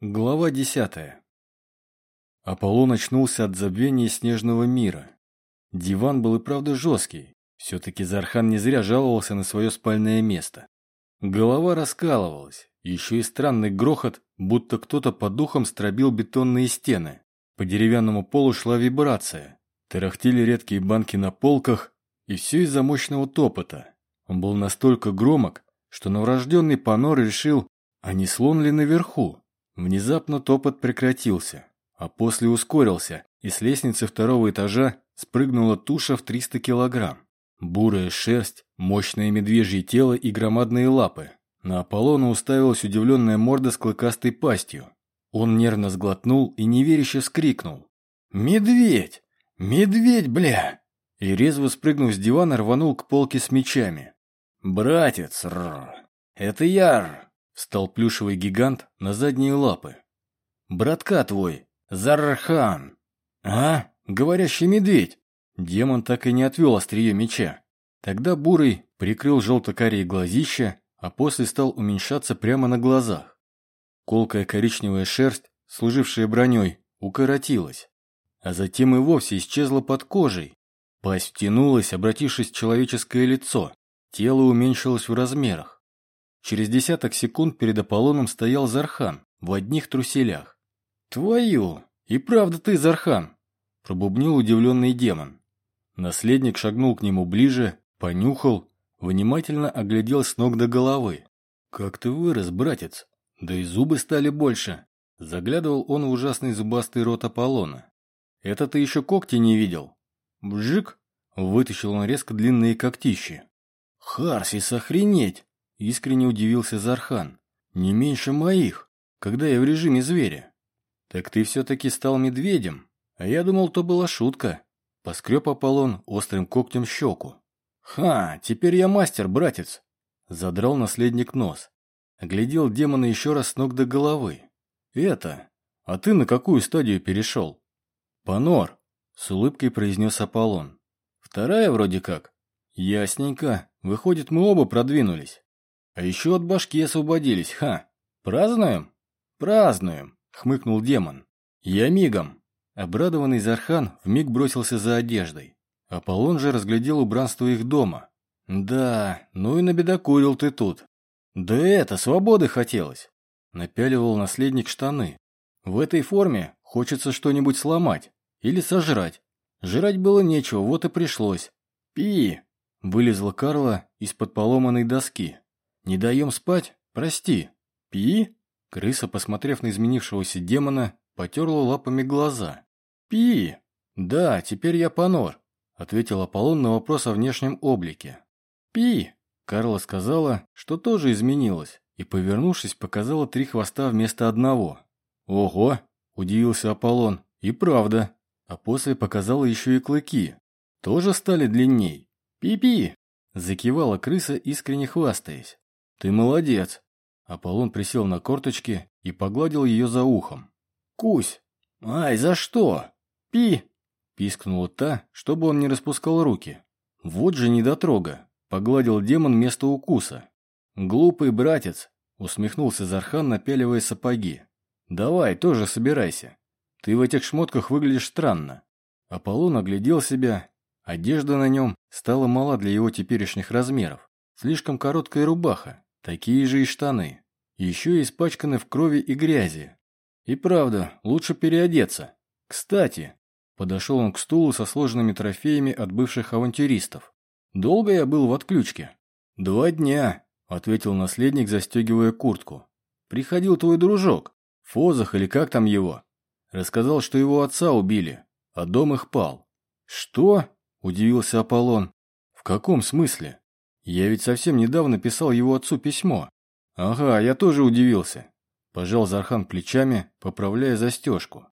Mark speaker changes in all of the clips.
Speaker 1: Глава десятая. Аполлон очнулся от забвения снежного мира. Диван был и правда жесткий. Все-таки Зархан не зря жаловался на свое спальное место. Голова раскалывалась. Еще и странный грохот, будто кто-то по духам стробил бетонные стены. По деревянному полу шла вибрация. Тарахтели редкие банки на полках, и все из-за мощного топота. Он был настолько громок, что новорожденный Панор решил, а не слон ли наверху. Внезапно топот прекратился, а после ускорился, и с лестницы второго этажа спрыгнула туша в 300 килограмм. Бурая шерсть, мощное медвежье тело и громадные лапы. На Аполлона уставилась удивленная морда с клыкастой пастью. Он нервно сглотнул и неверяще вскрикнул. «Медведь! Медведь, бля!» И резво спрыгнув с дивана, рванул к полке с мечами. «Братец, рр, это я, Встал плюшевый гигант на задние лапы. «Братка твой, Зархан!» «А? Говорящий медведь!» Демон так и не отвел острие меча. Тогда Бурый прикрыл желто-карие глазища, а после стал уменьшаться прямо на глазах. Колкая коричневая шерсть, служившая броней, укоротилась, а затем и вовсе исчезла под кожей. Пасть втянулась, обратившись в человеческое лицо. Тело уменьшилось в размерах. Через десяток секунд перед Аполлоном стоял Зархан в одних труселях. «Твою! И правда ты, Зархан!» – пробубнил удивленный демон. Наследник шагнул к нему ближе, понюхал, внимательно оглядел с ног до головы. «Как ты вырос, братец! Да и зубы стали больше!» Заглядывал он в ужасный зубастый рот Аполлона. «Это ты еще когти не видел?» «Бжик!» – вытащил он резко длинные когтищи. «Харсис, охренеть!» Искренне удивился Зархан. «Не меньше моих, когда я в режиме зверя». «Так ты все-таки стал медведем, а я думал, то была шутка». Поскреб Аполлон острым когтем щеку. «Ха, теперь я мастер, братец!» Задрал наследник нос. Оглядел демона еще раз с ног до головы. «Это, а ты на какую стадию перешел?» «Панор», — с улыбкой произнес Аполлон. «Вторая вроде как». «Ясненько. Выходит, мы оба продвинулись». А еще от башки освободились, ха. Празднуем? Празднуем, хмыкнул демон. Я мигом. Обрадованный Зархан вмиг бросился за одеждой. Аполлон же разглядел убранство их дома. Да, ну и набедокурил ты тут. Да это, свободы хотелось. Напяливал наследник штаны. В этой форме хочется что-нибудь сломать или сожрать. Жрать было нечего, вот и пришлось. Пи! Вылезла Карла из-под поломанной доски. «Не даем спать? Прости. Пи?» Крыса, посмотрев на изменившегося демона, потерла лапами глаза. «Пи!» «Да, теперь я Панор», — ответил Аполлон на вопрос о внешнем облике. «Пи!» Карла сказала, что тоже изменилась, и, повернувшись, показала три хвоста вместо одного. «Ого!» – удивился Аполлон. «И правда!» А после показала еще и клыки. Тоже стали длинней. «Пи-пи!» – закивала крыса, искренне хвастаясь. «Ты молодец!» Аполлон присел на корточки и погладил ее за ухом. «Кусь! Ай, за что? Пи!» Пискнула та, чтобы он не распускал руки. «Вот же недотрога!» Погладил демон место укуса. «Глупый братец!» Усмехнулся Зархан, напяливая сапоги. «Давай, тоже собирайся. Ты в этих шмотках выглядишь странно». Аполлон оглядел себя. Одежда на нем стала мала для его теперешних размеров. Слишком короткая рубаха, Такие же и штаны. Еще испачканы в крови и грязи. И правда, лучше переодеться. Кстати, подошел он к стулу со сложенными трофеями от бывших авантюристов. Долго я был в отключке? Два дня, ответил наследник, застегивая куртку. Приходил твой дружок, Фозах или как там его. Рассказал, что его отца убили, а дом их пал. Что? Удивился Аполлон. В каком смысле? Я ведь совсем недавно писал его отцу письмо. Ага, я тоже удивился. Пожал Зархан плечами, поправляя застежку.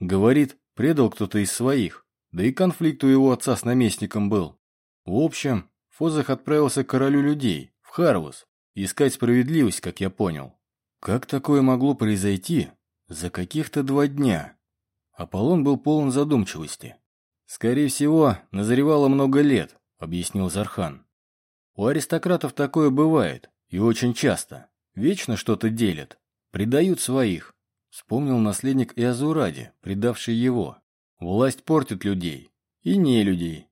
Speaker 1: Говорит, предал кто-то из своих. Да и конфликт у его отца с наместником был. В общем, Фозах отправился к королю людей, в Харвус, искать справедливость, как я понял. Как такое могло произойти за каких-то два дня? Аполлон был полон задумчивости. «Скорее всего, назревало много лет», — объяснил Зархан. У аристократов такое бывает, и очень часто. Вечно что-то делят, предают своих, Вспомнил наследник и Азуради, предавший его. Власть портит людей. И не людей.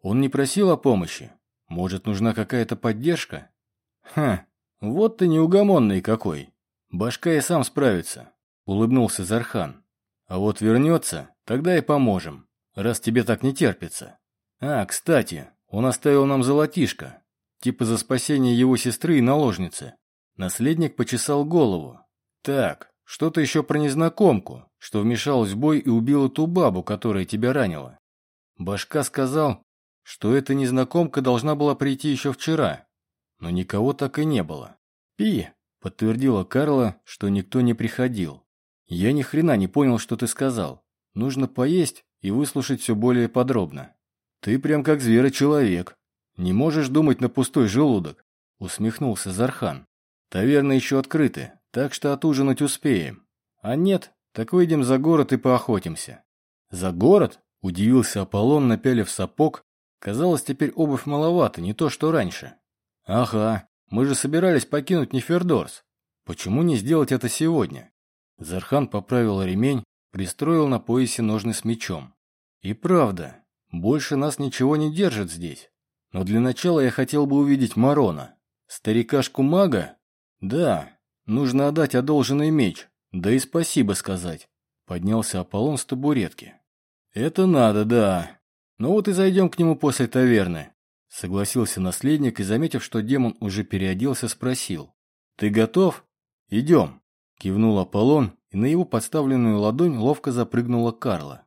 Speaker 1: Он не просил о помощи. Может, нужна какая-то поддержка? Ха, вот ты неугомонный какой. Башка и сам справится, улыбнулся Зархан. А вот вернется, тогда и поможем, раз тебе так не терпится. А, кстати, он оставил нам золотишко, типа за спасение его сестры и наложницы. Наследник почесал голову. Так, что-то еще про незнакомку, что вмешалась в бой и убила ту бабу, которая тебя ранила. Башка сказал, что эта незнакомка должна была прийти еще вчера, но никого так и не было. «Пи!» – подтвердила Карла, что никто не приходил. «Я ни хрена не понял, что ты сказал. Нужно поесть и выслушать все более подробно». «Ты прям как зверочеловек. Не можешь думать на пустой желудок», – усмехнулся Зархан. «Таверны еще открыты, так что отужинать успеем. А нет, так выйдем за город и поохотимся». «За город?» – удивился Аполлон, напялив сапог. Казалось, теперь обувь маловато, не то что раньше. «Ага, мы же собирались покинуть Нефердорс. Почему не сделать это сегодня?» Зархан поправил ремень, пристроил на поясе ножны с мечом. «И правда, больше нас ничего не держит здесь. Но для начала я хотел бы увидеть Марона. Старикашку-мага? Да, нужно отдать одолженный меч, да и спасибо сказать». Поднялся Аполлон с табуретки. «Это надо, да. Ну вот и зайдем к нему после таверны. Согласился наследник и, заметив, что демон уже переоделся, спросил. «Ты готов? Идем!» Кивнул Аполлон, и на его подставленную ладонь ловко запрыгнула Карла.